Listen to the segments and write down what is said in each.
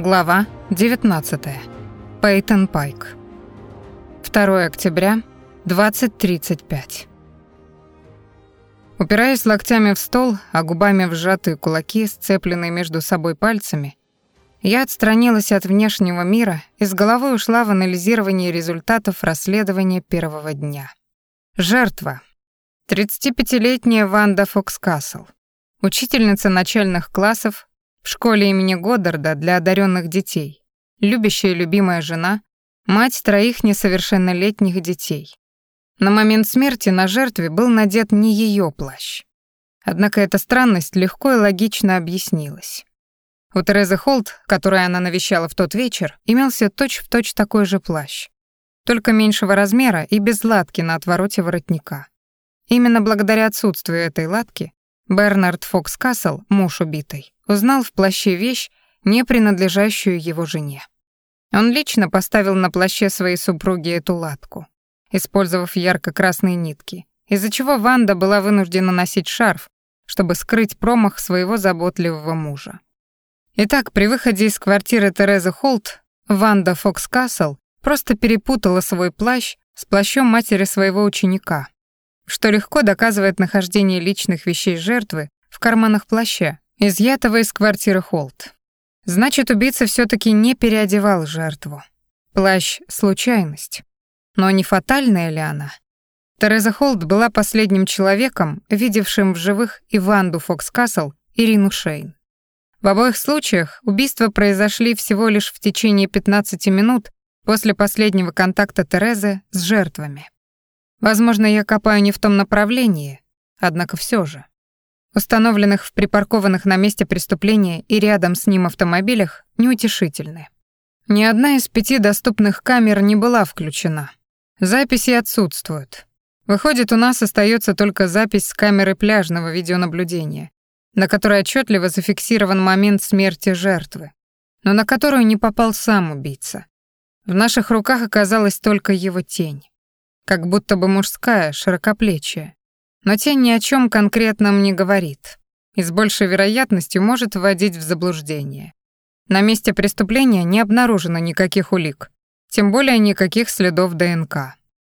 Глава 19. Пейтон Пайк. 2 октября, 20.35. Упираясь локтями в стол, а губами в сжатые кулаки, сцепленные между собой пальцами, я отстранилась от внешнего мира и с головой ушла в анализирование результатов расследования первого дня. Жертва. 35-летняя Ванда Фокскасл. Учительница начальных классов в школе имени Годдарда для одаренных детей, любящая и любимая жена, мать троих несовершеннолетних детей. На момент смерти на жертве был надет не ее плащ. Однако эта странность легко и логично объяснилась. У Терезы Холт, которую она навещала в тот вечер, имелся точь-в-точь точь такой же плащ, только меньшего размера и без латки на отвороте воротника. Именно благодаря отсутствию этой латки Бернард Фокс Кассел, муж убитой, узнал в плаще вещь, не принадлежащую его жене. Он лично поставил на плаще своей супруги эту латку, использовав ярко-красные нитки, из-за чего Ванда была вынуждена носить шарф, чтобы скрыть промах своего заботливого мужа. Итак, при выходе из квартиры Терезы Холт, Ванда Фокс Кассел просто перепутала свой плащ с плащом матери своего ученика, что легко доказывает нахождение личных вещей жертвы в карманах плаща, изъятого из квартиры Холт. Значит, убийца все таки не переодевал жертву. Плащ — случайность. Но не фатальная ли она? Тереза Холт была последним человеком, видевшим в живых и Ванду Фокскасл, Ирину Шейн. В обоих случаях убийства произошли всего лишь в течение 15 минут после последнего контакта Терезы с жертвами. Возможно, я копаю не в том направлении, однако все же. Установленных в припаркованных на месте преступления и рядом с ним автомобилях неутешительны. Ни одна из пяти доступных камер не была включена. Записи отсутствуют. Выходит, у нас остается только запись с камеры пляжного видеонаблюдения, на которой отчетливо зафиксирован момент смерти жертвы, но на которую не попал сам убийца. В наших руках оказалась только его тень. Как будто бы мужская, широкоплечья, но тень ни о чем конкретном не говорит и с большей вероятностью может вводить в заблуждение. На месте преступления не обнаружено никаких улик, тем более никаких следов ДНК.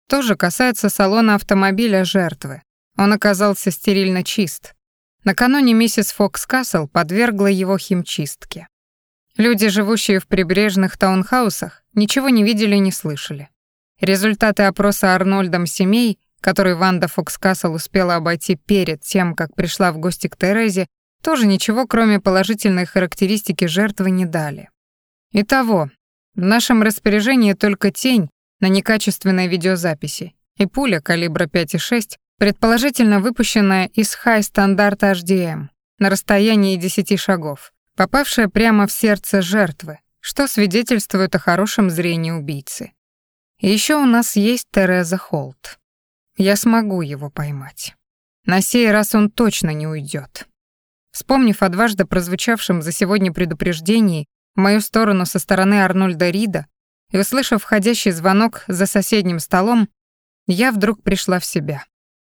То же касается салона автомобиля жертвы. Он оказался стерильно чист. Накануне миссис Фокс Кассел подвергла его химчистке. Люди, живущие в прибрежных таунхаусах, ничего не видели и не слышали. Результаты опроса Арнольдом семей которых Ванда Фокс Кассел успела обойти перед тем, как пришла в гости к Терезе, тоже ничего, кроме положительной характеристики жертвы, не дали. Итого, в нашем распоряжении только тень на некачественной видеозаписи и пуля калибра 5,6, предположительно выпущенная из High Standard а HDM на расстоянии 10 шагов, попавшая прямо в сердце жертвы, что свидетельствует о хорошем зрении убийцы. Еще у нас есть Тереза Холт. Я смогу его поймать. На сей раз он точно не уйдет. Вспомнив о дважды прозвучавшем за сегодня предупреждении в мою сторону со стороны Арнольда Рида и услышав входящий звонок за соседним столом, я вдруг пришла в себя.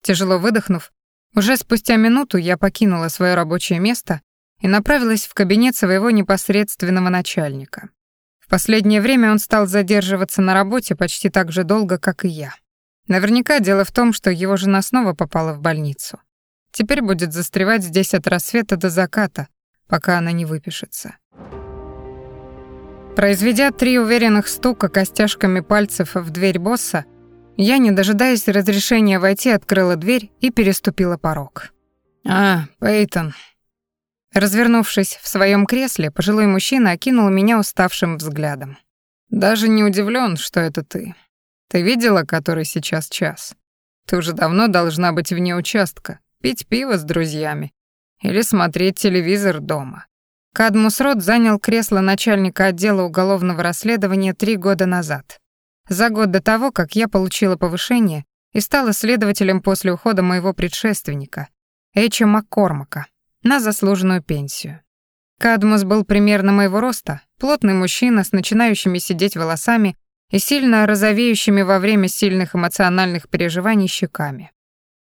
Тяжело выдохнув, уже спустя минуту я покинула свое рабочее место и направилась в кабинет своего непосредственного начальника. В последнее время он стал задерживаться на работе почти так же долго, как и я. Наверняка дело в том, что его жена снова попала в больницу. Теперь будет застревать здесь от рассвета до заката, пока она не выпишется. Произведя три уверенных стука костяшками пальцев в дверь босса, я, не дожидаясь разрешения войти, открыла дверь и переступила порог. «А, Пейтон». Развернувшись в своем кресле, пожилой мужчина окинул меня уставшим взглядом. «Даже не удивлен, что это ты. Ты видела, который сейчас час? Ты уже давно должна быть вне участка, пить пиво с друзьями или смотреть телевизор дома. Кадмус Рот занял кресло начальника отдела уголовного расследования три года назад. За год до того, как я получила повышение и стала следователем после ухода моего предшественника, Эча Маккормака, на заслуженную пенсию. Кадмус был примерно моего роста, плотный мужчина с начинающими сидеть волосами и сильно розовеющими во время сильных эмоциональных переживаний щеками.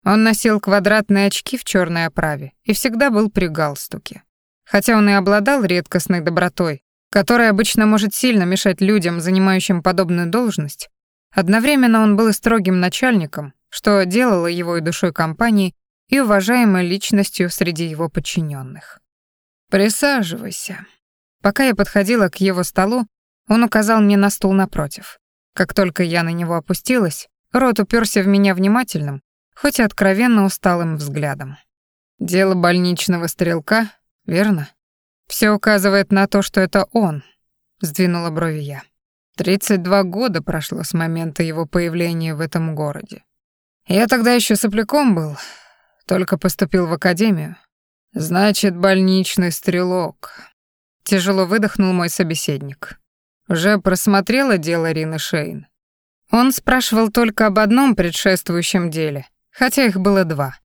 Он носил квадратные очки в черной оправе и всегда был при галстуке. Хотя он и обладал редкостной добротой, который обычно может сильно мешать людям, занимающим подобную должность, одновременно он был и строгим начальником, что делало его и душой компании, и уважаемой личностью среди его подчиненных. «Присаживайся». Пока я подходила к его столу, он указал мне на стул напротив. Как только я на него опустилась, рот уперся в меня внимательным, хоть и откровенно усталым взглядом. «Дело больничного стрелка, верно?» Все указывает на то, что это он», — сдвинула брови я. «Тридцать два года прошло с момента его появления в этом городе. Я тогда еще сопляком был, только поступил в академию. Значит, больничный стрелок». Тяжело выдохнул мой собеседник. «Уже просмотрела дело Рины Шейн?» Он спрашивал только об одном предшествующем деле, хотя их было два.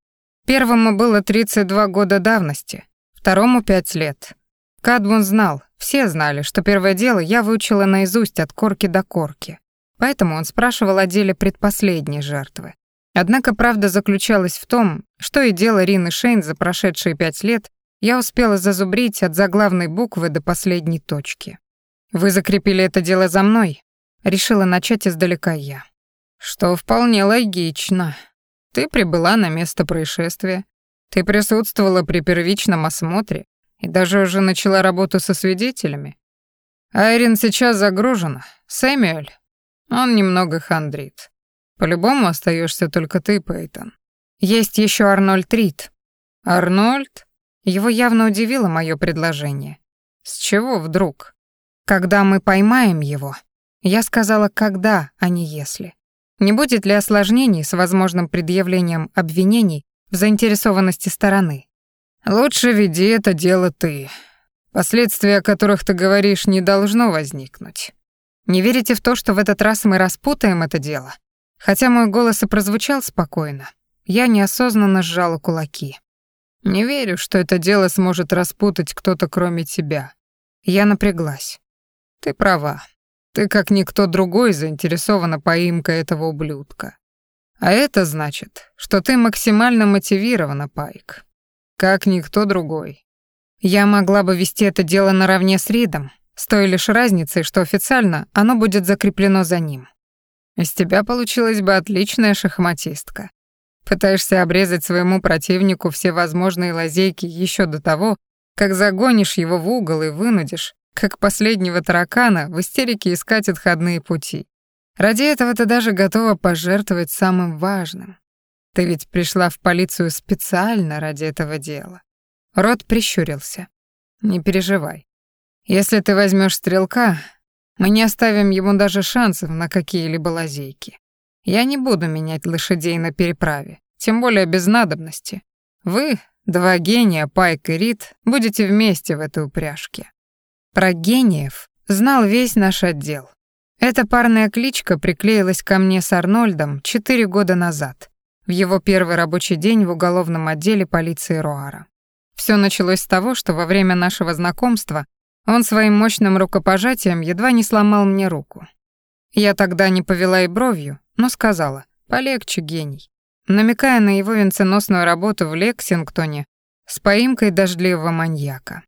Первому было 32 года давности, второму — пять лет. Кадмун знал, все знали, что первое дело я выучила наизусть от корки до корки. Поэтому он спрашивал о деле предпоследней жертвы. Однако правда заключалась в том, что и дело Рины Шейн за прошедшие пять лет я успела зазубрить от заглавной буквы до последней точки. «Вы закрепили это дело за мной?» Решила начать издалека я. «Что вполне логично. Ты прибыла на место происшествия. Ты присутствовала при первичном осмотре, и даже уже начала работу со свидетелями. Айрин сейчас загружена. Сэмюэль. Он немного хандрит. По-любому остаешься только ты, Пейтон. Есть еще Арнольд Рид. Арнольд? Его явно удивило мое предложение. С чего вдруг? Когда мы поймаем его. Я сказала «когда», а не «если». Не будет ли осложнений с возможным предъявлением обвинений в заинтересованности стороны? Лучше веди это дело ты. Последствия, о которых ты говоришь, не должно возникнуть. Не верите в то, что в этот раз мы распутаем это дело? Хотя мой голос и прозвучал спокойно, я неосознанно сжала кулаки. Не верю, что это дело сможет распутать кто-то кроме тебя. Я напряглась. Ты права. Ты, как никто другой, заинтересована поимкой этого ублюдка. А это значит, что ты максимально мотивирована, Пайк как никто другой. Я могла бы вести это дело наравне с Ридом, с той лишь разницей, что официально оно будет закреплено за ним. Из тебя получилась бы отличная шахматистка. Пытаешься обрезать своему противнику все возможные лазейки еще до того, как загонишь его в угол и вынудишь, как последнего таракана, в истерике искать отходные пути. Ради этого ты даже готова пожертвовать самым важным. Ты ведь пришла в полицию специально ради этого дела. Рот прищурился. Не переживай. Если ты возьмешь стрелка, мы не оставим ему даже шансов на какие-либо лазейки. Я не буду менять лошадей на переправе, тем более без надобности. Вы, два гения, Пайк и Рид, будете вместе в этой упряжке. Про гениев знал весь наш отдел. Эта парная кличка приклеилась ко мне с Арнольдом четыре года назад, в его первый рабочий день в уголовном отделе полиции Руара. Все началось с того, что во время нашего знакомства он своим мощным рукопожатием едва не сломал мне руку. Я тогда не повела и бровью, но сказала «полегче, гений», намекая на его венценосную работу в Лексингтоне с поимкой дождливого маньяка.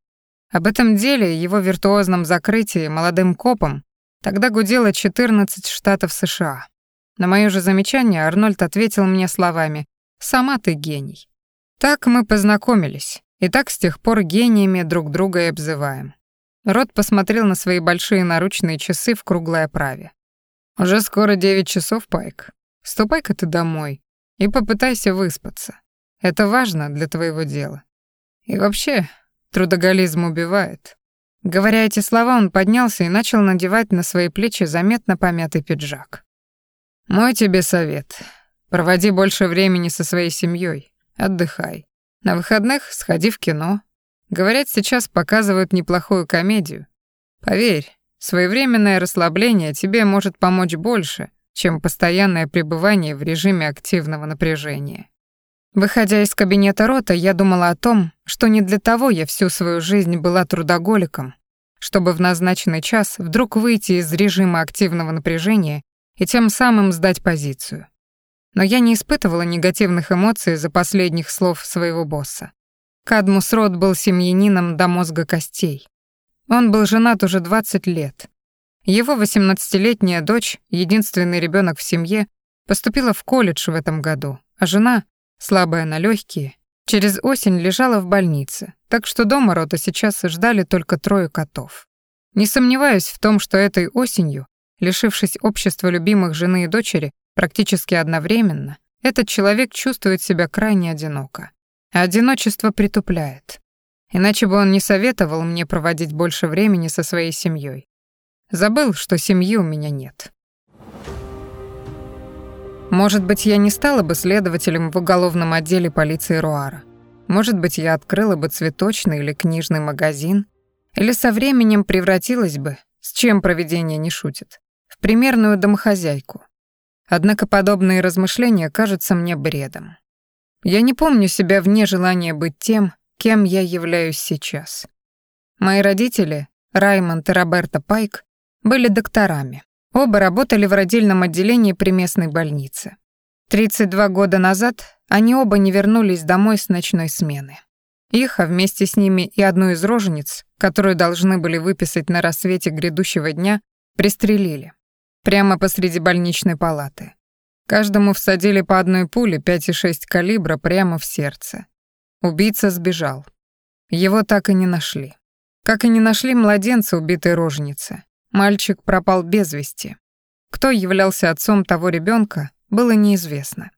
Об этом деле его виртуозном закрытии молодым копом тогда гудело 14 штатов США. На моё же замечание Арнольд ответил мне словами «Сама ты гений». Так мы познакомились, и так с тех пор гениями друг друга и обзываем. Рот посмотрел на свои большие наручные часы в круглой оправе. «Уже скоро девять часов, Пайк. Ступай-ка ты домой и попытайся выспаться. Это важно для твоего дела. И вообще, трудоголизм убивает». Говоря эти слова, он поднялся и начал надевать на свои плечи заметно помятый пиджак. Мой тебе совет. Проводи больше времени со своей семьей, отдыхай. На выходных сходи в кино. Говорят, сейчас показывают неплохую комедию. Поверь, своевременное расслабление тебе может помочь больше, чем постоянное пребывание в режиме активного напряжения. Выходя из кабинета рота, я думала о том, что не для того я всю свою жизнь была трудоголиком, чтобы в назначенный час вдруг выйти из режима активного напряжения и тем самым сдать позицию. Но я не испытывала негативных эмоций за последних слов своего босса. Кадмус Рот был семьянином до мозга костей. Он был женат уже 20 лет. Его 18-летняя дочь, единственный ребенок в семье, поступила в колледж в этом году, а жена, слабая на легкие, через осень лежала в больнице, так что дома рота сейчас ждали только трое котов. Не сомневаюсь в том, что этой осенью, лишившись общества любимых жены и дочери практически одновременно, этот человек чувствует себя крайне одиноко. А одиночество притупляет. Иначе бы он не советовал мне проводить больше времени со своей семьей. Забыл, что семьи у меня нет. Может быть, я не стала бы следователем в уголовном отделе полиции Руара. Может быть, я открыла бы цветочный или книжный магазин, или со временем превратилась бы, с чем проведение не шутит, в примерную домохозяйку. Однако подобные размышления кажутся мне бредом. Я не помню себя вне желания быть тем, кем я являюсь сейчас. Мои родители, Раймонд и Роберта Пайк, были докторами. Оба работали в родильном отделении при местной больнице. 32 года назад они оба не вернулись домой с ночной смены. Их, а вместе с ними и одну из рожениц, которую должны были выписать на рассвете грядущего дня, пристрелили. Прямо посреди больничной палаты. Каждому всадили по одной пуле 5,6 калибра прямо в сердце. Убийца сбежал. Его так и не нашли. Как и не нашли младенца убитой роженицы. Мальчик пропал без вести. Кто являлся отцом того ребенка, было неизвестно.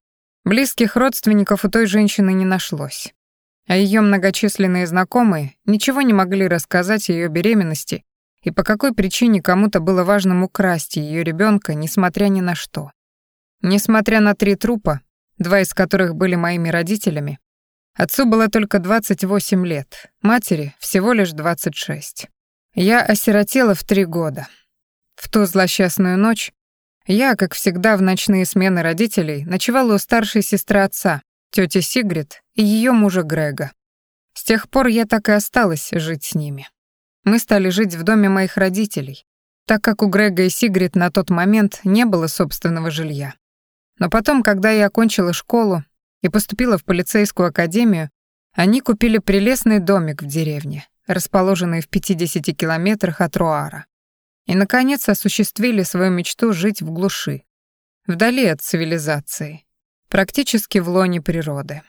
Близких родственников у той женщины не нашлось. А ее многочисленные знакомые ничего не могли рассказать о ее беременности и по какой причине кому-то было важно украсть ее ребенка, несмотря ни на что. Несмотря на три трупа, два из которых были моими родителями, отцу было только 28 лет, матери всего лишь 26. Я осиротела в три года. В ту злосчастную ночь я, как всегда в ночные смены родителей, ночевала у старшей сестры отца, тети Сигрид и ее мужа Грега. С тех пор я так и осталась жить с ними. Мы стали жить в доме моих родителей, так как у Грега и Сигрид на тот момент не было собственного жилья. Но потом, когда я окончила школу и поступила в полицейскую академию, они купили прелестный домик в деревне, расположенный в 50 километрах от Руара. И, наконец, осуществили свою мечту жить в глуши, вдали от цивилизации, практически в лоне природы.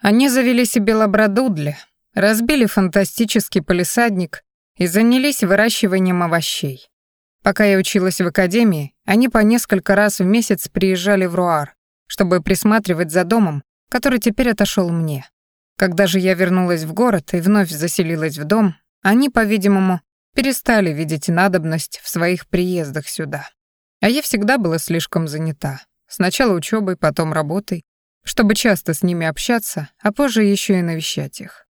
Они завели себе лабрадудля, разбили фантастический полисадник и занялись выращиванием овощей. Пока я училась в академии, они по несколько раз в месяц приезжали в Руар, чтобы присматривать за домом, который теперь отошел мне. Когда же я вернулась в город и вновь заселилась в дом, они, по-видимому, перестали видеть надобность в своих приездах сюда. А я всегда была слишком занята. Сначала учебой, потом работой, чтобы часто с ними общаться, а позже еще и навещать их.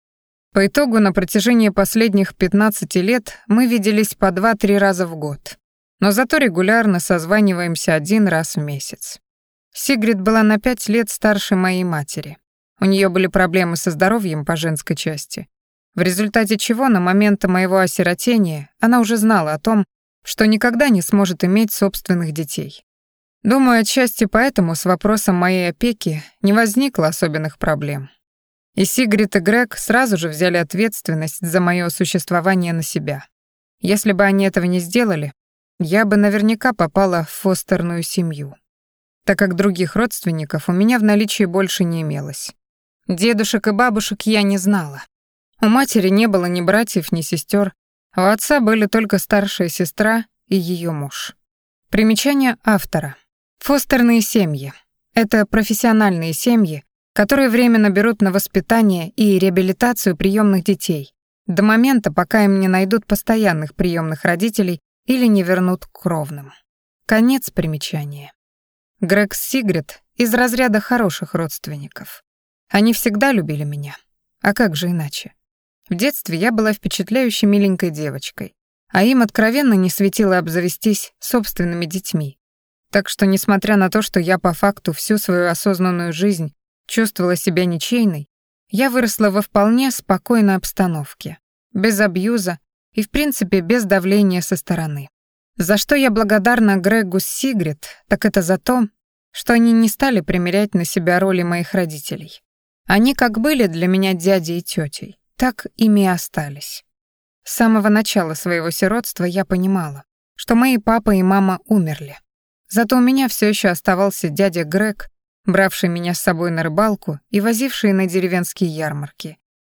По итогу на протяжении последних 15 лет мы виделись по 2-3 раза в год, но зато регулярно созваниваемся один раз в месяц. Сигрид была на 5 лет старше моей матери. У нее были проблемы со здоровьем по женской части, в результате чего на момент моего осиротения она уже знала о том, что никогда не сможет иметь собственных детей. Думаю, отчасти поэтому с вопросом моей опеки не возникло особенных проблем. И Сигрид и Грег сразу же взяли ответственность за мое существование на себя. Если бы они этого не сделали, я бы наверняка попала в фостерную семью, так как других родственников у меня в наличии больше не имелось. Дедушек и бабушек я не знала. У матери не было ни братьев, ни сестер, а у отца были только старшая сестра и ее муж. Примечание автора. Фостерные семьи — это профессиональные семьи, которые временно берут на воспитание и реабилитацию приемных детей до момента, пока им не найдут постоянных приемных родителей или не вернут к кровным. Конец примечания. Грег Сигрид из разряда хороших родственников. Они всегда любили меня. А как же иначе? В детстве я была впечатляющей миленькой девочкой, а им откровенно не светило обзавестись собственными детьми. Так что, несмотря на то, что я по факту всю свою осознанную жизнь чувствовала себя ничейной, я выросла во вполне спокойной обстановке, без абьюза и, в принципе, без давления со стороны. За что я благодарна Грегу Сигрид, так это за то, что они не стали примерять на себя роли моих родителей. Они как были для меня дядей и тетей, так ими и остались. С самого начала своего сиротства я понимала, что мои папа и мама умерли. Зато у меня все еще оставался дядя Грег, бравший меня с собой на рыбалку и возивший на деревенские ярмарки,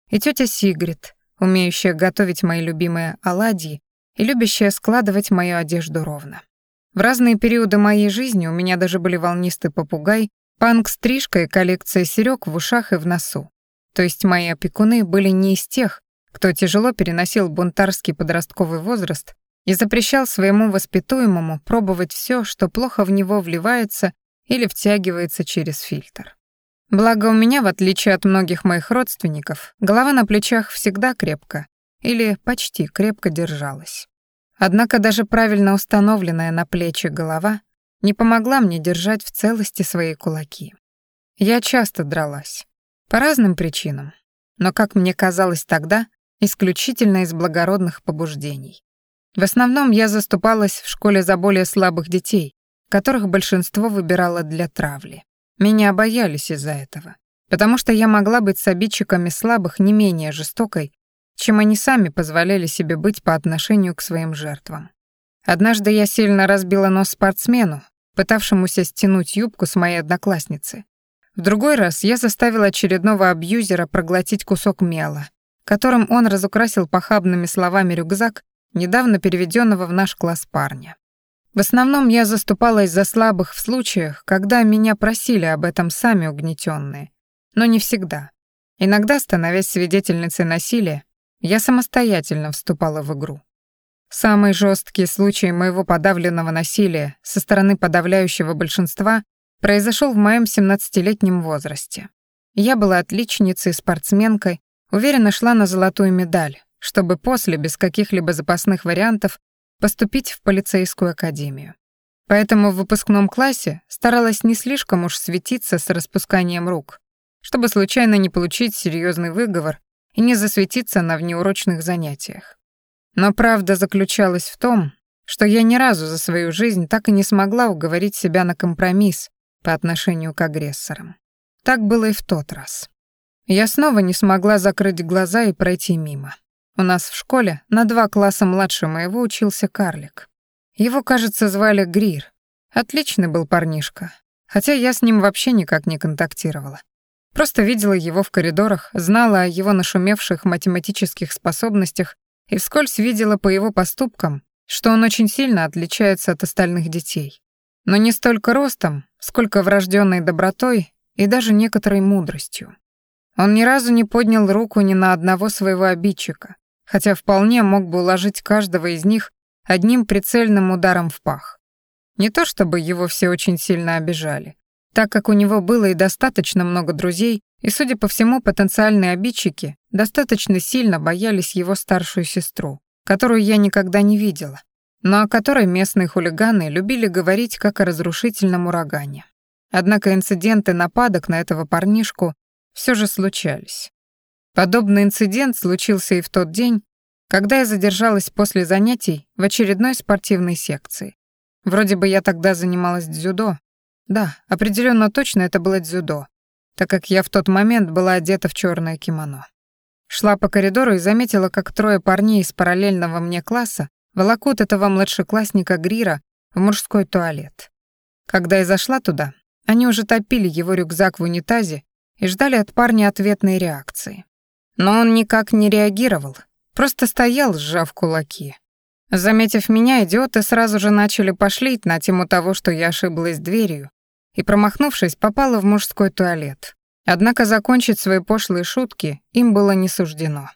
и тетя Сигрид, умеющая готовить мои любимые оладьи и любящая складывать мою одежду ровно. В разные периоды моей жизни у меня даже были волнистый попугай, панк-стрижка и коллекция серёг в ушах и в носу. То есть мои опекуны были не из тех, кто тяжело переносил бунтарский подростковый возраст и запрещал своему воспитуемому пробовать все, что плохо в него вливается или втягивается через фильтр. Благо у меня, в отличие от многих моих родственников, голова на плечах всегда крепко или почти крепко держалась. Однако даже правильно установленная на плечи голова не помогла мне держать в целости свои кулаки. Я часто дралась. По разным причинам. Но, как мне казалось тогда, исключительно из благородных побуждений. В основном я заступалась в школе за более слабых детей, которых большинство выбирало для травли. Меня боялись из-за этого, потому что я могла быть с обидчиками слабых не менее жестокой, чем они сами позволяли себе быть по отношению к своим жертвам. Однажды я сильно разбила нос спортсмену, пытавшемуся стянуть юбку с моей одноклассницы. В другой раз я заставила очередного абьюзера проглотить кусок мела, которым он разукрасил похабными словами рюкзак недавно переведенного в наш класс парня. В основном я заступалась за слабых в случаях, когда меня просили об этом сами угнетенные, но не всегда. Иногда, становясь свидетельницей насилия, я самостоятельно вступала в игру. Самый жесткий случай моего подавленного насилия со стороны подавляющего большинства произошел в моем 17-летнем возрасте. Я была отличницей, спортсменкой, уверенно шла на золотую медаль, чтобы после, без каких-либо запасных вариантов, поступить в полицейскую академию. Поэтому в выпускном классе старалась не слишком уж светиться с распусканием рук, чтобы случайно не получить серьезный выговор и не засветиться на внеурочных занятиях. Но правда заключалась в том, что я ни разу за свою жизнь так и не смогла уговорить себя на компромисс по отношению к агрессорам. Так было и в тот раз. Я снова не смогла закрыть глаза и пройти мимо. У нас в школе на два класса младше моего учился карлик. Его, кажется, звали Грир. Отличный был парнишка, хотя я с ним вообще никак не контактировала. Просто видела его в коридорах, знала о его нашумевших математических способностях и вскользь видела по его поступкам, что он очень сильно отличается от остальных детей. Но не столько ростом, сколько врожденной добротой и даже некоторой мудростью. Он ни разу не поднял руку ни на одного своего обидчика, хотя вполне мог бы уложить каждого из них одним прицельным ударом в пах. Не то чтобы его все очень сильно обижали, так как у него было и достаточно много друзей, и, судя по всему, потенциальные обидчики достаточно сильно боялись его старшую сестру, которую я никогда не видела, но о которой местные хулиганы любили говорить как о разрушительном урагане. Однако инциденты нападок на этого парнишку все же случались. Подобный инцидент случился и в тот день, когда я задержалась после занятий в очередной спортивной секции. Вроде бы я тогда занималась дзюдо. Да, определенно точно это было дзюдо, так как я в тот момент была одета в черное кимоно. Шла по коридору и заметила, как трое парней из параллельного мне класса волокут этого младшеклассника Грира в мужской туалет. Когда я зашла туда, они уже топили его рюкзак в унитазе и ждали от парня ответной реакции. Но он никак не реагировал, просто стоял, сжав кулаки. Заметив меня, идиоты сразу же начали пошлить на тему того, что я ошиблась дверью, и, промахнувшись, попала в мужской туалет. Однако закончить свои пошлые шутки им было не суждено.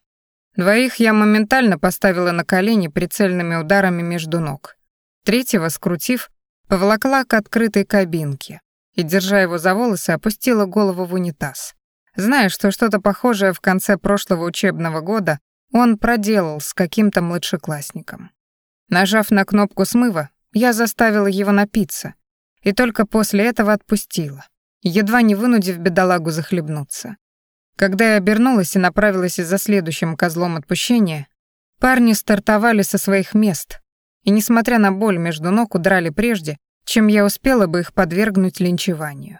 Двоих я моментально поставила на колени прицельными ударами между ног. Третьего, скрутив, поволокла к открытой кабинке и, держа его за волосы, опустила голову в унитаз зная, что что-то похожее в конце прошлого учебного года он проделал с каким-то младшеклассником. Нажав на кнопку смыва, я заставила его напиться, и только после этого отпустила, едва не вынудив бедолагу захлебнуться. Когда я обернулась и направилась за следующим козлом отпущения, парни стартовали со своих мест и, несмотря на боль между ног, удрали прежде, чем я успела бы их подвергнуть линчеванию.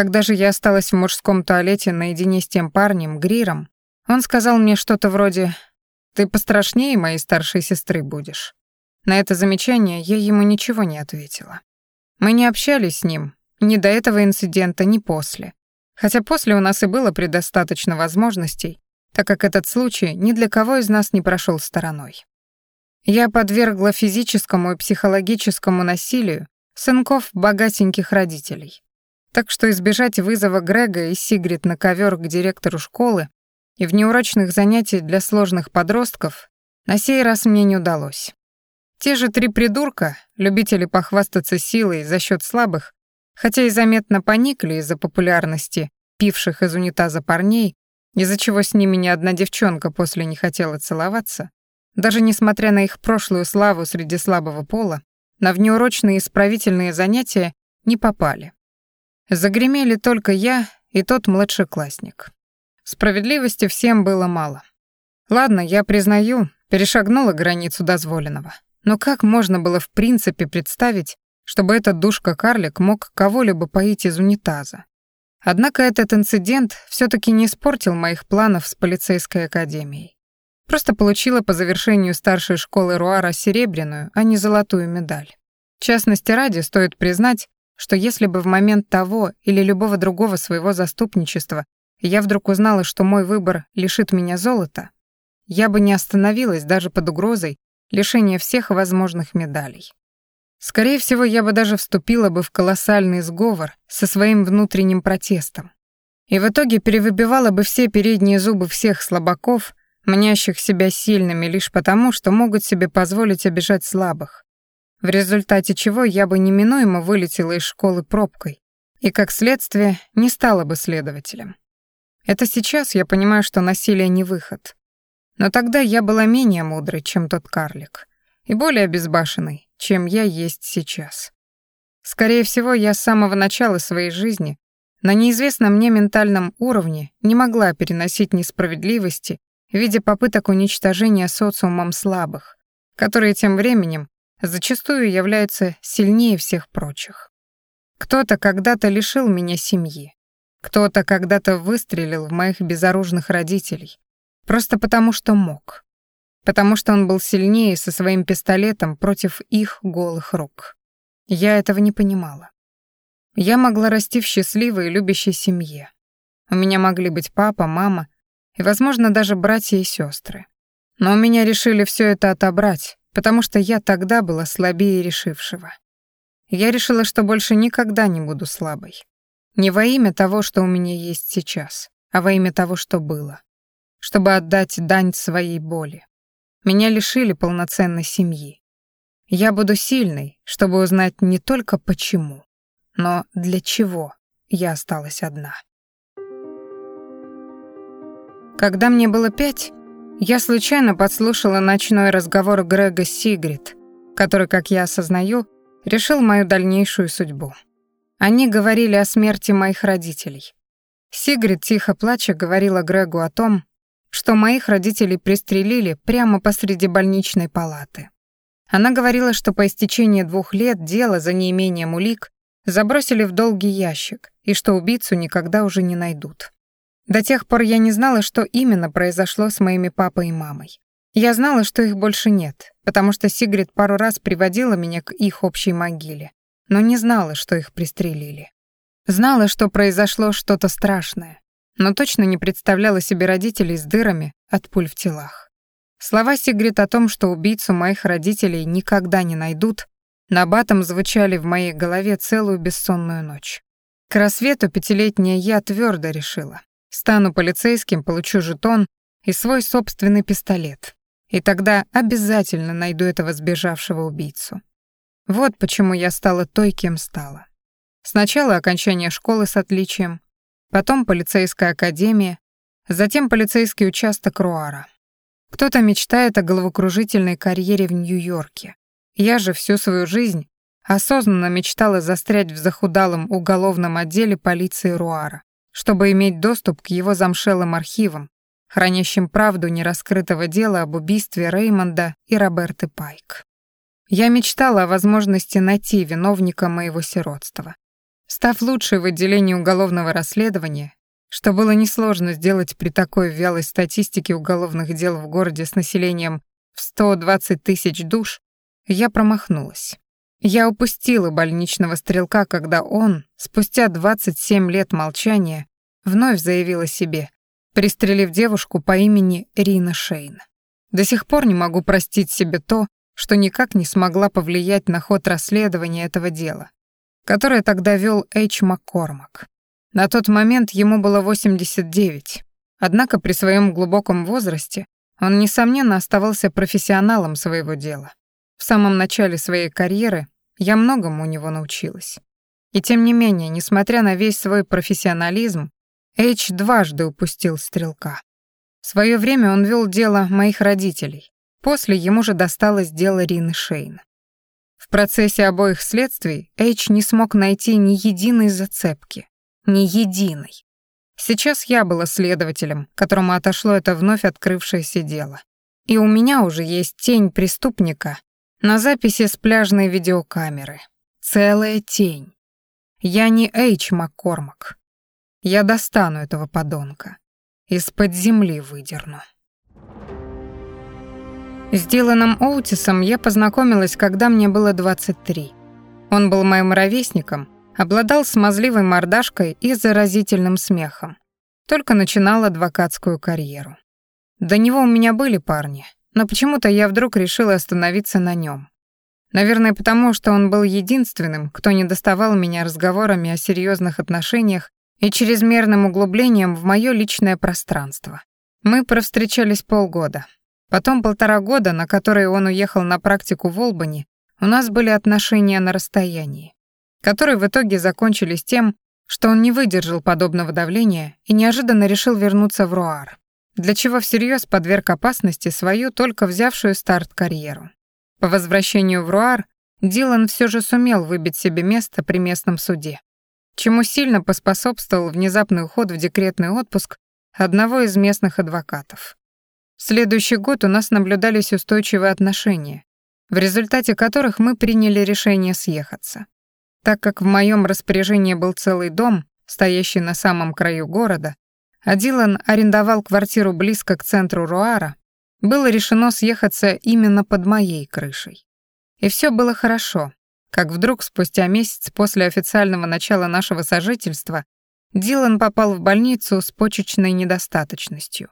Когда же я осталась в мужском туалете наедине с тем парнем, Гриром, он сказал мне что-то вроде Ты пострашнее моей старшей сестры будешь». На это замечание я ему ничего не ответила. Мы не общались с ним ни до этого инцидента, ни после. Хотя после у нас и было предостаточно возможностей, так как этот случай ни для кого из нас не прошел стороной. Я подвергла физическому и психологическому насилию сынков богатеньких родителей. Так что избежать вызова Грега и Сигрид на ковер к директору школы и внеурочных занятий для сложных подростков на сей раз мне не удалось. Те же три придурка, любители похвастаться силой за счет слабых, хотя и заметно поникли из-за популярности пивших из унитаза парней, из-за чего с ними ни одна девчонка после не хотела целоваться, даже несмотря на их прошлую славу среди слабого пола, на внеурочные исправительные занятия не попали. Загремели только я и тот младшеклассник. Справедливости всем было мало. Ладно, я признаю, перешагнула границу дозволенного. Но как можно было в принципе представить, чтобы этот душка-карлик мог кого-либо поить из унитаза? Однако этот инцидент все таки не испортил моих планов с полицейской академией. Просто получила по завершению старшей школы Руара серебряную, а не золотую медаль. В частности ради стоит признать, что если бы в момент того или любого другого своего заступничества я вдруг узнала, что мой выбор лишит меня золота, я бы не остановилась даже под угрозой лишения всех возможных медалей. Скорее всего, я бы даже вступила бы в колоссальный сговор со своим внутренним протестом. И в итоге перевыбивала бы все передние зубы всех слабаков, мнящих себя сильными лишь потому, что могут себе позволить обижать слабых. В результате чего я бы неминуемо вылетела из школы пробкой и, как следствие, не стала бы следователем. Это сейчас я понимаю, что насилие не выход. Но тогда я была менее мудрой, чем тот карлик, и более безбашенной, чем я есть сейчас. Скорее всего, я с самого начала своей жизни на неизвестном мне ментальном уровне не могла переносить несправедливости в виде попыток уничтожения социумом слабых, которые тем временем зачастую являются сильнее всех прочих. Кто-то когда-то лишил меня семьи, кто-то когда-то выстрелил в моих безоружных родителей, просто потому что мог, потому что он был сильнее со своим пистолетом против их голых рук. Я этого не понимала. Я могла расти в счастливой и любящей семье. У меня могли быть папа, мама и, возможно, даже братья и сестры. Но у меня решили все это отобрать, потому что я тогда была слабее решившего. Я решила, что больше никогда не буду слабой. Не во имя того, что у меня есть сейчас, а во имя того, что было. Чтобы отдать дань своей боли. Меня лишили полноценной семьи. Я буду сильной, чтобы узнать не только почему, но для чего я осталась одна. Когда мне было пять, я случайно подслушала ночной разговор Грега Сигрид, который, как я осознаю, решил мою дальнейшую судьбу. Они говорили о смерти моих родителей. Сигрид, тихо плача, говорила Грегу о том, что моих родителей пристрелили прямо посреди больничной палаты. Она говорила, что по истечении двух лет дело за неимением улик забросили в долгий ящик и что убийцу никогда уже не найдут. До тех пор я не знала, что именно произошло с моими папой и мамой. Я знала, что их больше нет, потому что Сигрид пару раз приводила меня к их общей могиле но не знала, что их пристрелили. Знала, что произошло что-то страшное, но точно не представляла себе родителей с дырами от пуль в телах. Слова Сигрид о том, что убийцу моих родителей никогда не найдут, на батом звучали в моей голове целую бессонную ночь. К рассвету пятилетняя я твердо решила. Стану полицейским, получу жетон и свой собственный пистолет. И тогда обязательно найду этого сбежавшего убийцу. Вот почему я стала той, кем стала. Сначала окончание школы с отличием, потом полицейская академия, затем полицейский участок Руара. Кто-то мечтает о головокружительной карьере в Нью-Йорке. Я же всю свою жизнь осознанно мечтала застрять в захудалом уголовном отделе полиции Руара, чтобы иметь доступ к его замшелым архивам, хранящим правду нераскрытого дела об убийстве Реймонда и Роберты Пайк. Я мечтала о возможности найти виновника моего сиротства. Став лучшей в отделении уголовного расследования, что было несложно сделать при такой вялой статистике уголовных дел в городе с населением в 120 тысяч душ, я промахнулась. Я упустила больничного стрелка, когда он, спустя 27 лет молчания, вновь заявил о себе, пристрелив девушку по имени Рина Шейн. До сих пор не могу простить себе то, что никак не смогла повлиять на ход расследования этого дела, которое тогда вел Эйч Маккормак. На тот момент ему было 89, однако при своем глубоком возрасте он, несомненно, оставался профессионалом своего дела. В самом начале своей карьеры я многому у него научилась. И тем не менее, несмотря на весь свой профессионализм, Эйч дважды упустил стрелка. В свое время он вел дело моих родителей. После ему же досталось дело Рины Шейн. В процессе обоих следствий Эйч не смог найти ни единой зацепки. Ни единой. Сейчас я была следователем, которому отошло это вновь открывшееся дело. И у меня уже есть тень преступника, на записи с пляжной видеокамеры. Целая тень. Я не Эйч Маккормак. Я достану этого подонка. Из-под земли выдерну. С Диланом Оутисом я познакомилась, когда мне было 23. Он был моим ровесником, обладал смазливой мордашкой и заразительным смехом. Только начинал адвокатскую карьеру. До него у меня были парни, но почему-то я вдруг решила остановиться на нем. Наверное, потому что он был единственным, кто не доставал меня разговорами о серьезных отношениях и чрезмерным углублением в мое личное пространство. Мы провстречались полгода. Потом полтора года, на которые он уехал на практику в Олбани, у нас были отношения на расстоянии, которые в итоге закончились тем, что он не выдержал подобного давления и неожиданно решил вернуться в Руар для чего всерьез подверг опасности свою только взявшую старт карьеру. По возвращению в Руар Дилан все же сумел выбить себе место при местном суде, чему сильно поспособствовал внезапный уход в декретный отпуск одного из местных адвокатов. В следующий год у нас наблюдались устойчивые отношения, в результате которых мы приняли решение съехаться. Так как в моем распоряжении был целый дом, стоящий на самом краю города, а Дилан арендовал квартиру близко к центру Руара, было решено съехаться именно под моей крышей. И все было хорошо, как вдруг спустя месяц после официального начала нашего сожительства Дилан попал в больницу с почечной недостаточностью.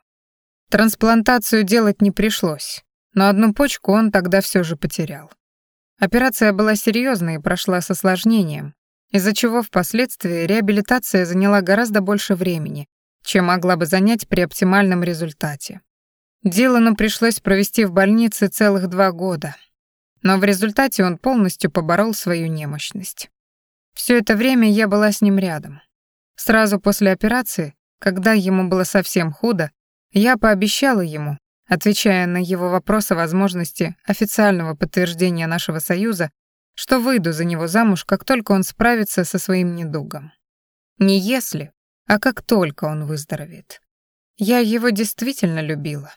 Трансплантацию делать не пришлось, но одну почку он тогда все же потерял. Операция была серьезной и прошла с осложнением, из-за чего впоследствии реабилитация заняла гораздо больше времени, чем могла бы занять при оптимальном результате. Дилану пришлось провести в больнице целых два года, но в результате он полностью поборол свою немощность. Все это время я была с ним рядом. Сразу после операции, когда ему было совсем худо, я пообещала ему, отвечая на его вопрос о возможности официального подтверждения нашего союза, что выйду за него замуж, как только он справится со своим недугом. Не если, а как только он выздоровеет. Я его действительно любила.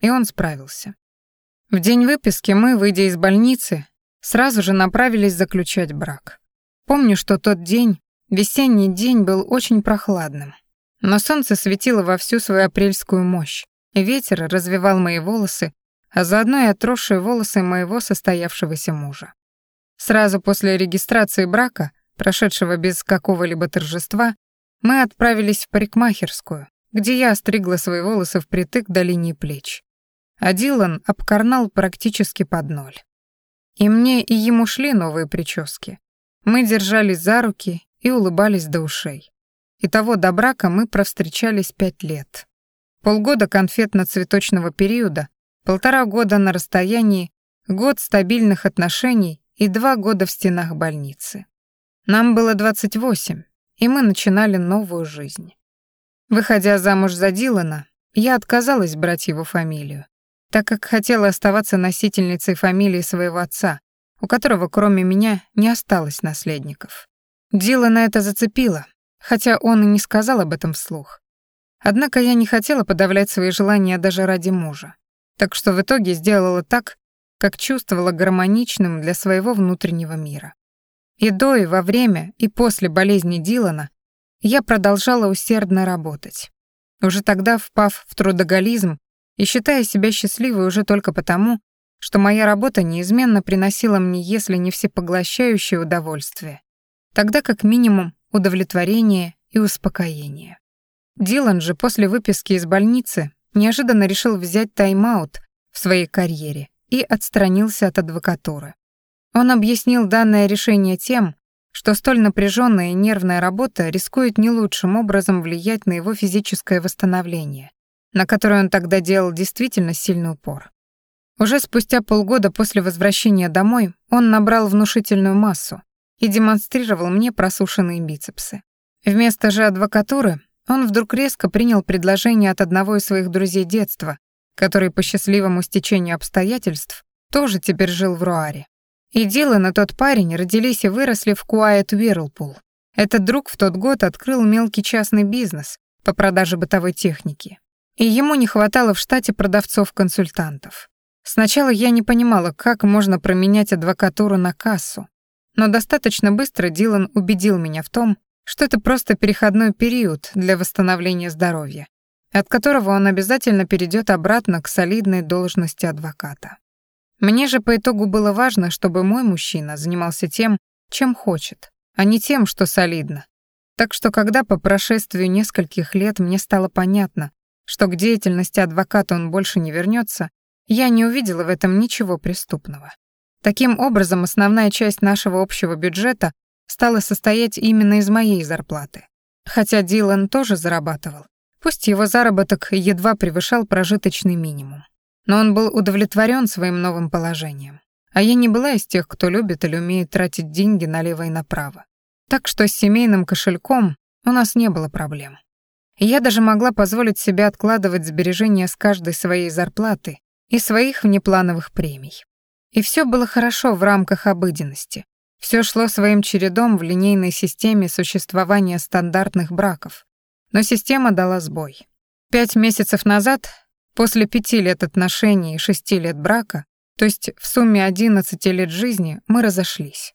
И он справился. В день выписки мы, выйдя из больницы, сразу же направились заключать брак. Помню, что тот день, весенний день, был очень прохладным. Но солнце светило во всю свою апрельскую мощь, и ветер развивал мои волосы, а заодно и отросшие волосы моего состоявшегося мужа. Сразу после регистрации брака, прошедшего без какого-либо торжества, мы отправились в парикмахерскую, где я остригла свои волосы впритык до линии плеч. А Дилан обкорнал практически под ноль. И мне, и ему шли новые прически. Мы держались за руки и улыбались до ушей. И того до брака мы провстречались пять лет. Полгода конфетно-цветочного периода, полтора года на расстоянии, год стабильных отношений и два года в стенах больницы. Нам было 28, и мы начинали новую жизнь. Выходя замуж за Дилана, я отказалась брать его фамилию, так как хотела оставаться носительницей фамилии своего отца, у которого кроме меня не осталось наследников. Дилана это зацепило, хотя он и не сказал об этом вслух. Однако я не хотела подавлять свои желания даже ради мужа, так что в итоге сделала так, как чувствовала гармоничным для своего внутреннего мира. И до, и во время, и после болезни Дилана я продолжала усердно работать. Уже тогда, впав в трудоголизм и считая себя счастливой уже только потому, что моя работа неизменно приносила мне, если не всепоглощающее удовольствие, тогда как минимум удовлетворение и успокоение. Дилан же после выписки из больницы неожиданно решил взять тайм-аут в своей карьере и отстранился от адвокатуры. Он объяснил данное решение тем, что столь напряженная и нервная работа рискует не лучшим образом влиять на его физическое восстановление, на которое он тогда делал действительно сильный упор. Уже спустя полгода после возвращения домой он набрал внушительную массу и демонстрировал мне просушенные бицепсы. Вместо же адвокатуры он вдруг резко принял предложение от одного из своих друзей детства, который по счастливому стечению обстоятельств тоже теперь жил в Руаре. И Дилан и тот парень родились и выросли в Куайт Уирлпул. Этот друг в тот год открыл мелкий частный бизнес по продаже бытовой техники. И ему не хватало в штате продавцов-консультантов. Сначала я не понимала, как можно променять адвокатуру на кассу, но достаточно быстро Дилан убедил меня в том, что это просто переходной период для восстановления здоровья, от которого он обязательно перейдет обратно к солидной должности адвоката. Мне же по итогу было важно, чтобы мой мужчина занимался тем, чем хочет, а не тем, что солидно. Так что когда по прошествию нескольких лет мне стало понятно, что к деятельности адвоката он больше не вернется, я не увидела в этом ничего преступного. Таким образом, основная часть нашего общего бюджета стала состоять именно из моей зарплаты. Хотя Дилан тоже зарабатывал. Пусть его заработок едва превышал прожиточный минимум. Но он был удовлетворен своим новым положением. А я не была из тех, кто любит или умеет тратить деньги налево и направо. Так что с семейным кошельком у нас не было проблем. Я даже могла позволить себе откладывать сбережения с каждой своей зарплаты и своих внеплановых премий. И все было хорошо в рамках обыденности. Все шло своим чередом в линейной системе существования стандартных браков. Но система дала сбой. Пять месяцев назад, после пяти лет отношений и шести лет брака, то есть в сумме 11 лет жизни, мы разошлись.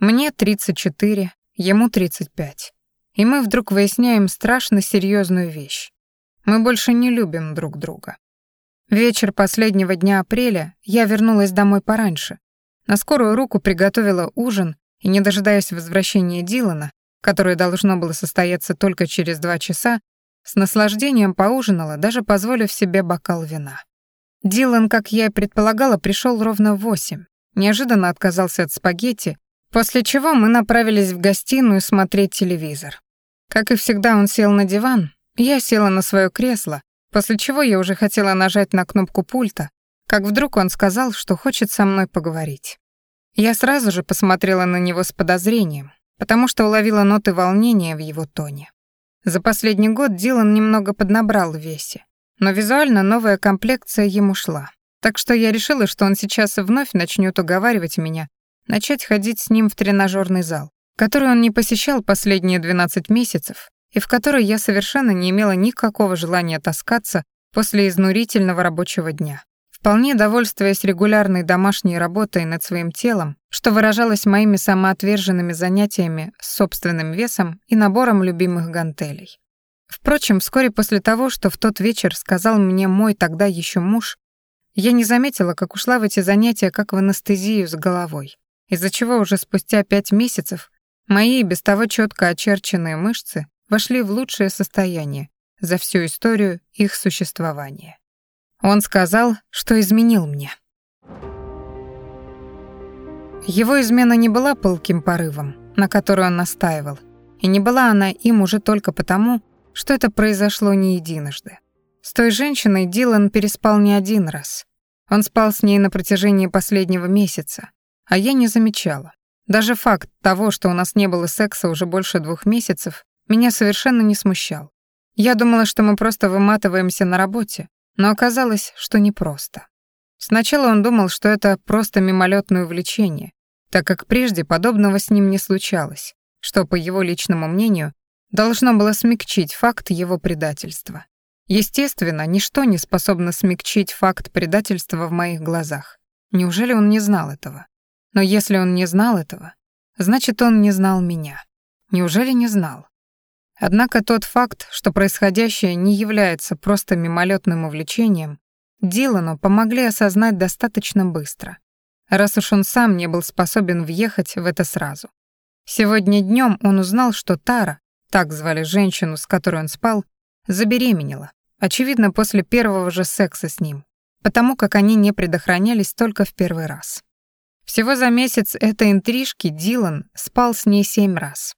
Мне 34, ему 35. И мы вдруг выясняем страшно серьезную вещь. Мы больше не любим друг друга. Вечер последнего дня апреля я вернулась домой пораньше. На скорую руку приготовила ужин и, не дожидаясь возвращения Дилана, которое должно было состояться только через два часа, с наслаждением поужинала, даже позволив себе бокал вина. Дилан, как я и предполагала, пришел ровно в восемь, неожиданно отказался от спагетти, после чего мы направились в гостиную смотреть телевизор. Как и всегда, он сел на диван, я села на свое кресло, После чего я уже хотела нажать на кнопку пульта, как вдруг он сказал, что хочет со мной поговорить. Я сразу же посмотрела на него с подозрением, потому что уловила ноты волнения в его тоне. За последний год Дилан немного поднабрал в весе, но визуально новая комплекция ему шла. Так что я решила, что он сейчас вновь начнет уговаривать меня начать ходить с ним в тренажерный зал, который он не посещал последние 12 месяцев, и в которой я совершенно не имела никакого желания таскаться после изнурительного рабочего дня. Вполне довольствуясь регулярной домашней работой над своим телом, что выражалось моими самоотверженными занятиями с собственным весом и набором любимых гантелей. Впрочем, вскоре после того, что в тот вечер сказал мне мой тогда еще муж, я не заметила, как ушла в эти занятия как в анестезию с головой, из-за чего уже спустя пять месяцев мои без того четко очерченные мышцы вошли в лучшее состояние за всю историю их существования. Он сказал, что изменил мне. Его измена не была пылким порывом, на который он настаивал, и не была она им уже только потому, что это произошло не единожды. С той женщиной Дилан переспал не один раз. Он спал с ней на протяжении последнего месяца, а я не замечала. Даже факт того, что у нас не было секса уже больше двух месяцев, меня совершенно не смущал. Я думала, что мы просто выматываемся на работе, но оказалось, что не просто. Сначала он думал, что это просто мимолетное увлечение, так как прежде подобного с ним не случалось, что, по его личному мнению, должно было смягчить факт его предательства. Естественно, ничто не способно смягчить факт предательства в моих глазах. Неужели он не знал этого? Но если он не знал этого, значит, он не знал меня. Неужели не знал? Однако тот факт, что происходящее не является просто мимолетным увлечением, Дилану помогли осознать достаточно быстро, раз уж он сам не был способен въехать в это сразу. Сегодня днем он узнал, что Тара, так звали женщину, с которой он спал, забеременела, очевидно, после первого же секса с ним, потому как они не предохранялись только в первый раз. Всего за месяц этой интрижки Дилан спал с ней семь раз.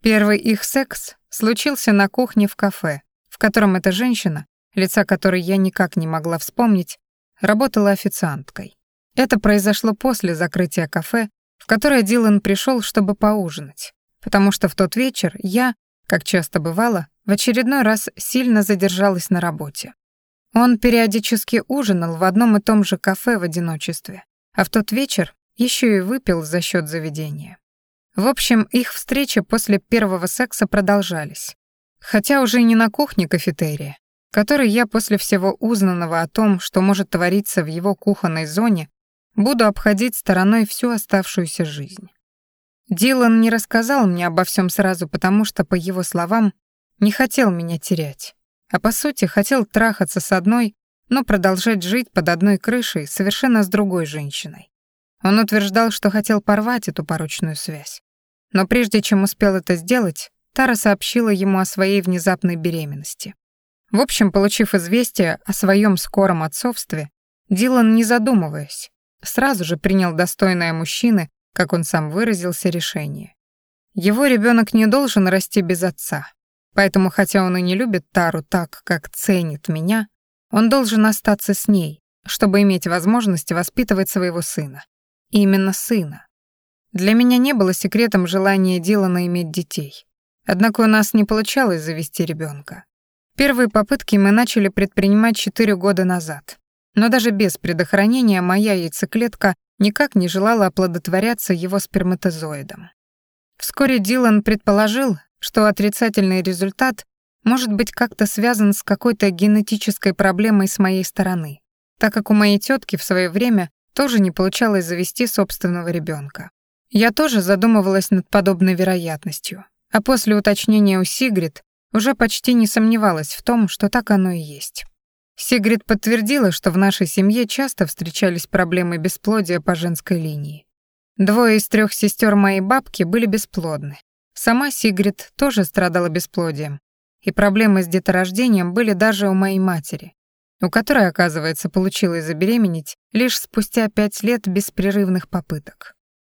Первый их секс случился на кухне в кафе, в котором эта женщина, лица которой я никак не могла вспомнить, работала официанткой. Это произошло после закрытия кафе, в которое Дилан пришел, чтобы поужинать, потому что в тот вечер я, как часто бывало, в очередной раз сильно задержалась на работе. Он периодически ужинал в одном и том же кафе в одиночестве, а в тот вечер еще и выпил за счет заведения. В общем, их встречи после первого секса продолжались. Хотя уже не на кухне кафетерия, который я после всего узнанного о том, что может твориться в его кухонной зоне, буду обходить стороной всю оставшуюся жизнь. Дилан не рассказал мне обо всем сразу, потому что, по его словам, не хотел меня терять, а по сути хотел трахаться с одной, но продолжать жить под одной крышей совершенно с другой женщиной. Он утверждал, что хотел порвать эту порочную связь. Но прежде чем успел это сделать, Тара сообщила ему о своей внезапной беременности. В общем, получив известие о своем скором отцовстве, Дилан, не задумываясь, сразу же принял достойное мужчины, как он сам выразился, решение. Его ребенок не должен расти без отца, поэтому, хотя он и не любит Тару так, как ценит меня, он должен остаться с ней, чтобы иметь возможность воспитывать своего сына. именно сына. Для меня не было секретом желания Дилана иметь детей. Однако у нас не получалось завести ребенка. Первые попытки мы начали предпринимать 4 года назад. Но даже без предохранения моя яйцеклетка никак не желала оплодотворяться его сперматозоидом. Вскоре Дилан предположил, что отрицательный результат может быть как-то связан с какой-то генетической проблемой с моей стороны, так как у моей тетки в свое время тоже не получалось завести собственного ребенка. Я тоже задумывалась над подобной вероятностью, а после уточнения у Сигрид уже почти не сомневалась в том, что так оно и есть. Сигрид подтвердила, что в нашей семье часто встречались проблемы бесплодия по женской линии. Двое из трех сестер моей бабки были бесплодны. Сама Сигрид тоже страдала бесплодием, и проблемы с деторождением были даже у моей матери, у которой, оказывается, получилось забеременеть лишь спустя пять лет беспрерывных попыток.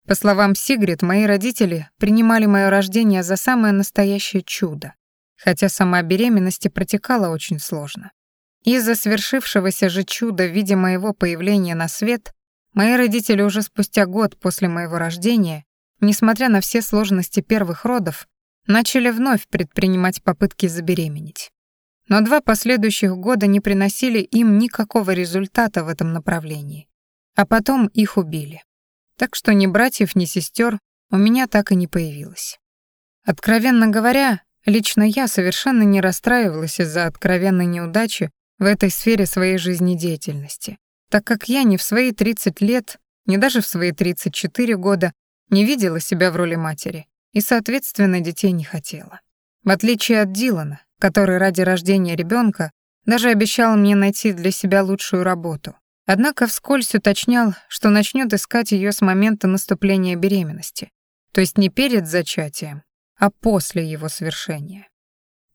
По словам Сигрид, мои родители принимали мое рождение за самое настоящее чудо, хотя сама беременность и протекала очень сложно. Из-за свершившегося же чуда в виде моего появления на свет, мои родители уже спустя год после моего рождения, несмотря на все сложности первых родов, начали вновь предпринимать попытки забеременеть. Но два последующих года не приносили им никакого результата в этом направлении. А потом их убили так что ни братьев, ни сестер у меня так и не появилось. Откровенно говоря, лично я совершенно не расстраивалась из-за откровенной неудачи в этой сфере своей жизнедеятельности, так как я ни в свои 30 лет, ни даже в свои 34 года не видела себя в роли матери и, соответственно, детей не хотела. В отличие от Дилана, который ради рождения ребенка даже обещал мне найти для себя лучшую работу, Однако вскользь уточнял, что начнет искать ее с момента наступления беременности, то есть не перед зачатием, а после его свершения.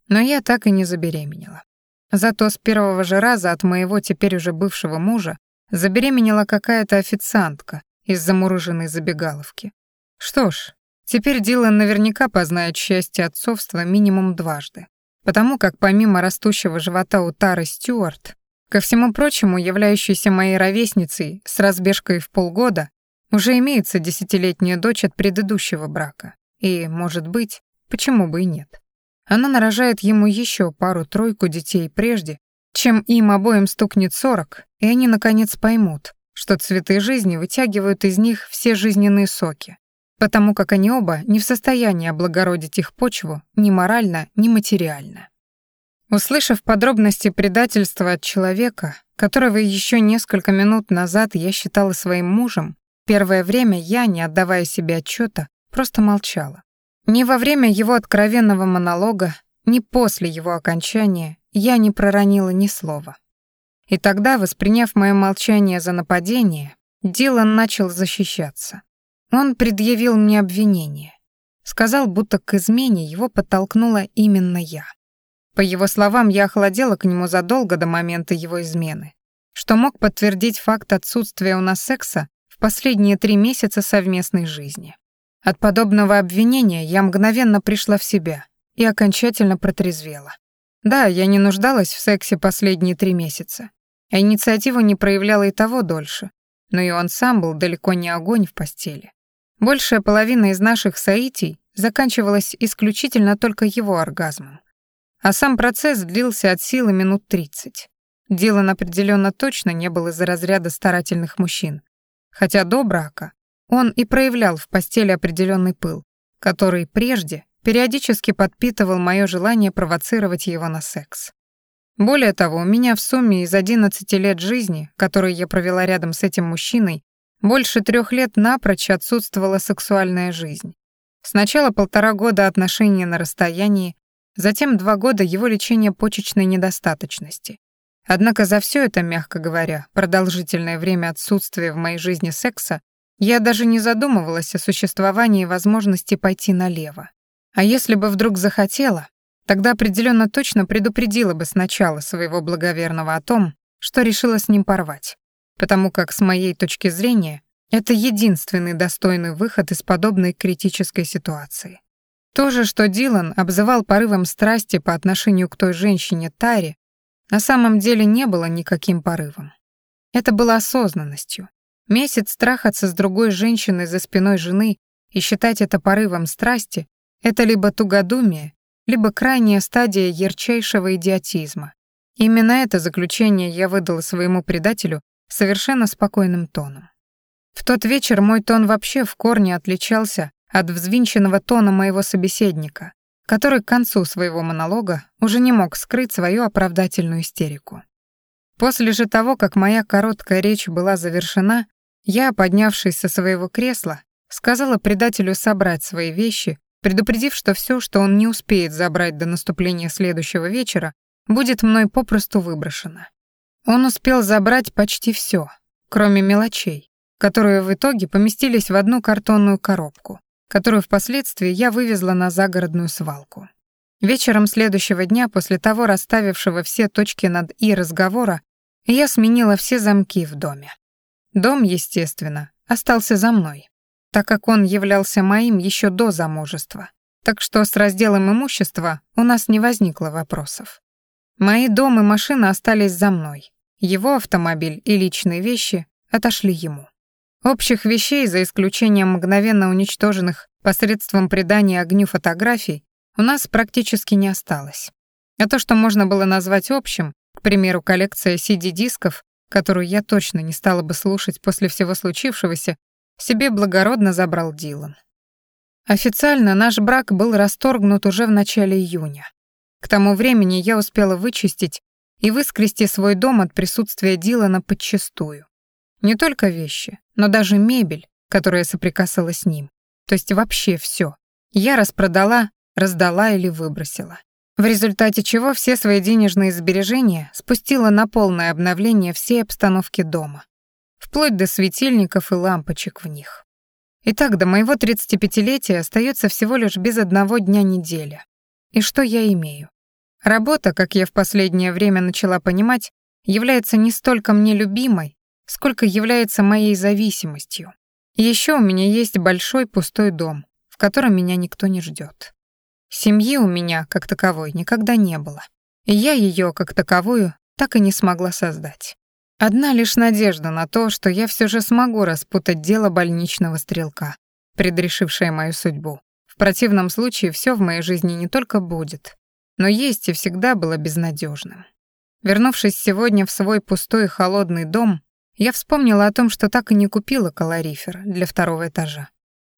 Но я так и не забеременела. Зато с первого же раза от моего теперь уже бывшего мужа забеременела какая-то официантка из замурыженной забегаловки. Что ж, теперь Дилан наверняка познает счастье отцовства минимум дважды, потому как помимо растущего живота у Тары Стюарт, Ко всему прочему, являющейся моей ровесницей с разбежкой в полгода, уже имеется десятилетняя дочь от предыдущего брака. И, может быть, почему бы и нет. Она нарожает ему еще пару-тройку детей прежде, чем им обоим стукнет сорок, и они, наконец, поймут, что цветы жизни вытягивают из них все жизненные соки, потому как они оба не в состоянии облагородить их почву ни морально, ни материально. Услышав подробности предательства от человека, которого еще несколько минут назад я считала своим мужем, первое время я, не отдавая себе отчета, просто молчала. Ни во время его откровенного монолога, ни после его окончания я не проронила ни слова. И тогда, восприняв мое молчание за нападение, Дилан начал защищаться. Он предъявил мне обвинение. Сказал, будто к измене его подтолкнула именно я. По его словам, я охладела к нему задолго до момента его измены, что мог подтвердить факт отсутствия у нас секса в последние три месяца совместной жизни. От подобного обвинения я мгновенно пришла в себя и окончательно протрезвела. Да, я не нуждалась в сексе последние три месяца, а инициативу не проявляла и того дольше, но и он сам был далеко не огонь в постели. Большая половина из наших соитий заканчивалась исключительно только его оргазмом. А сам процесс длился от силы минут 30. Дилан определенно точно не был из-за разряда старательных мужчин. Хотя до брака он и проявлял в постели определенный пыл, который прежде периодически подпитывал мое желание провоцировать его на секс. Более того, у меня в сумме из 11 лет жизни, которые я провела рядом с этим мужчиной, больше трех лет напрочь отсутствовала сексуальная жизнь. Сначала полтора года отношений на расстоянии, затем два года его лечения почечной недостаточности. Однако за все это, мягко говоря, продолжительное время отсутствия в моей жизни секса, я даже не задумывалась о существовании возможности пойти налево. А если бы вдруг захотела, тогда определенно точно предупредила бы сначала своего благоверного о том, что решила с ним порвать. Потому как, с моей точки зрения, это единственный достойный выход из подобной критической ситуации. То же, что Дилан обзывал порывом страсти по отношению к той женщине Таре, на самом деле не было никаким порывом. Это было осознанностью. Месяц страхаться с другой женщиной за спиной жены и считать это порывом страсти это либо тугодумие, либо крайняя стадия ярчайшего идиотизма. Именно это заключение я выдала своему предателю совершенно спокойным тоном. В тот вечер мой тон вообще в корне отличался от взвинченного тона моего собеседника, который к концу своего монолога уже не мог скрыть свою оправдательную истерику. После же того, как моя короткая речь была завершена, я, поднявшись со своего кресла, сказала предателю собрать свои вещи предупредив, что все, что он не успеет забрать до наступления следующего вечера, будет мной попросту выброшено. Он успел забрать почти все, кроме мелочей, которые в итоге поместились в одну картонную коробку, которую впоследствии я вывезла на загородную свалку. Вечером следующего дня, после того расставившего все точки над «и» разговора, я сменила все замки в доме. Дом, естественно, остался за мной так как он являлся моим еще до замужества. Так что с разделом имущества у нас не возникло вопросов. Мои дом и машина остались за мной. Его автомобиль и личные вещи отошли ему. Общих вещей, за исключением мгновенно уничтоженных посредством придания огню фотографий, у нас практически не осталось. А то, что можно было назвать общим, к примеру, коллекция CD-дисков, которую я точно не стала бы слушать после всего случившегося, себе благородно забрал Дилан. Официально наш брак был расторгнут уже в начале июня. К тому времени я успела вычистить и выскрести свой дом от присутствия Дилана подчистую. Не только вещи, но даже мебель, которая соприкасалась с ним. То есть вообще все. Я распродала, раздала или выбросила. В результате чего все свои денежные сбережения спустила на полное обновление всей обстановки дома вплоть до светильников и лампочек в них. Итак, до моего 35-летия остается всего лишь без одного дня неделя. И что я имею? Работа, как я в последнее время начала понимать, является не столько мне любимой, сколько является моей зависимостью. И еще у меня есть большой пустой дом, в котором меня никто не ждет. Семьи у меня, как таковой, никогда не было. И я ее, как таковую, так и не смогла создать. Одна лишь надежда на то, что я все же смогу распутать дело больничного стрелка, предрешившее мою судьбу. В противном случае все в моей жизни не только будет, но есть и всегда было безнадежным. Вернувшись сегодня в свой пустой холодный дом, я вспомнила о том, что так и не купила калорифер для второго этажа,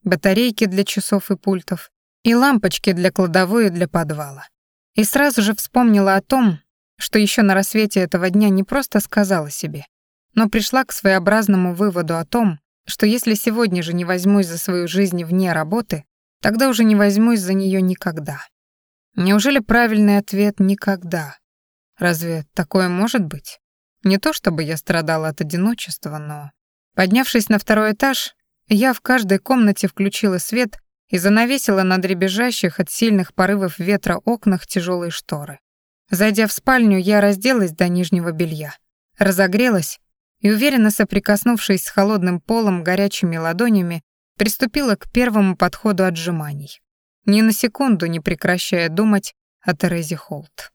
батарейки для часов и пультов и лампочки для кладовой и для подвала. И сразу же вспомнила о том, что еще на рассвете этого дня не просто сказала себе, но пришла к своеобразному выводу о том, что если сегодня же не возьмусь за свою жизнь вне работы, тогда уже не возьмусь за нее никогда. Неужели правильный ответ «никогда»? Разве такое может быть? Не то чтобы я страдала от одиночества, но... Поднявшись на второй этаж, я в каждой комнате включила свет и занавесила на дребезжащих от сильных порывов ветра окнах тяжелые шторы. Зайдя в спальню, я разделась до нижнего белья, разогрелась и, уверенно соприкоснувшись с холодным полом горячими ладонями, приступила к первому подходу отжиманий, ни на секунду не прекращая думать о Терезе Холт.